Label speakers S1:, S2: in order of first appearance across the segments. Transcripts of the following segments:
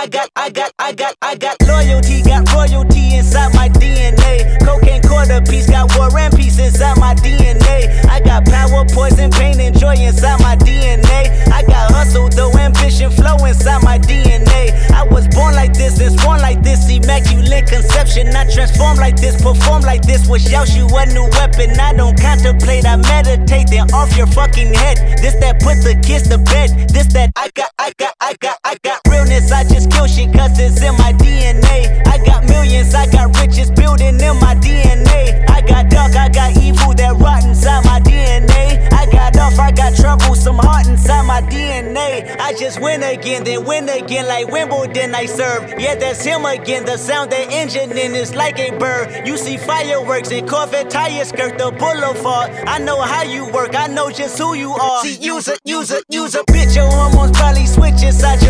S1: I got, I got, I got, I got loyalty, got royalty inside my DNA. Cocaine quarter piece, got war and peace inside my DNA. I got power, poison, pain, and joy inside my DNA. I got hustle, though ambition, flow inside my DNA. I was born like this and sworn like this, immaculate conception. I transform like this, perform like this, wish out you a new weapon. I don't contemplate, I meditate, then off your fucking head. This that put the kids to bed. This that I got, I got, I got, I got heart inside my DNA. I just win again, then win again like Wimbledon I serve. Yeah, that's him again. The sound that engine in is like a bird. You see fireworks and Corvette tires skirt the boulevard. I know how you work, I know just who you are. See, use a, use a, use a bitch. Your hormones probably switch inside your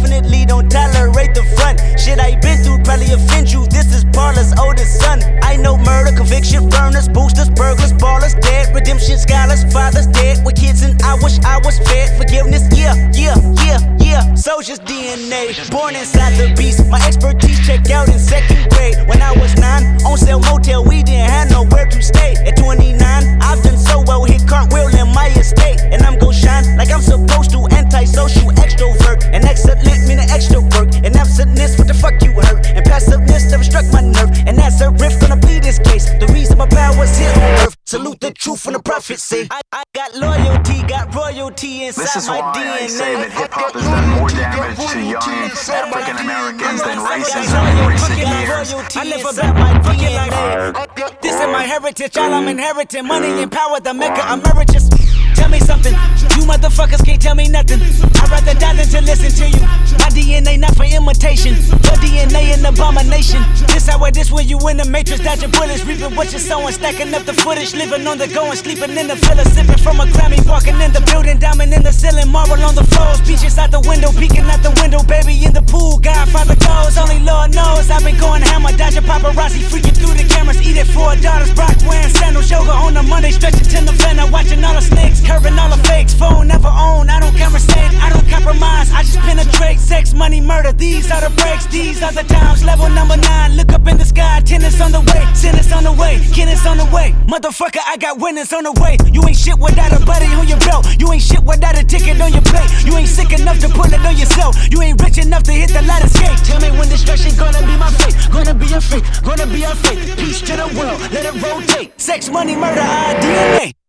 S1: definitely don't tolerate the front. Shit I been through probably offend you. This is Paula's oldest son. I know murder, conviction, burners, boosters, burglars, ballers, dead, redemption, scholars, fathers dead with kids, and I wish I was fed. Forgiveness, yeah, yeah, yeah, yeah. Soldier's DNA, born inside the beast. My expertise checked out in second grade. When I was nine, on sale motel, we didn't have nowhere nerve, a riff gonna be this case. The reason my power's here on earth, salute the truth and the prophecy. I, I got loyalty, got royalty inside
S2: This is
S1: my
S2: why
S1: DNA.
S2: I say that hip hop has done more damage to young African Americans than racism in recent years.
S1: I never bet my DNA. This is my heritage, all I'm inheriting. Money and power, the mecca emeritus. Me something, you motherfuckers can't tell me nothing. I'd rather die than to listen to you. My DNA not for imitation, your DNA an abomination. This how it is when you in the matrix, dodging bullets, reaping what you're sowing, stacking up the footage, living on the go and sleeping in the villa, sipping from a Grammy, walking in the building, diamond in the ceiling, marble on the floors, beaches out the window, peeking out the window, baby in the pool, Godfather goes, only Lord knows. I've been going hammer, dodging paparazzi, freaking through the cameras, eating four daughters, Brock wearing sandals, yoga on a Monday, stretching to November, watching all the snakes, curving all the fakes, these are the times, level number nine, look up in the sky, tennis on the way, tennis on the way, tennis on the way, motherfucker, I got winners on the way, you ain't shit without a buddy on your belt, you ain't shit without a ticket on your plate, you ain't sick enough to put it on yourself, you ain't rich enough to hit the ladder skate, tell me when destruction gonna be my fate, gonna be a fate, gonna be a fate, peace to the world, let it rotate, sex, money, murder, our DNA.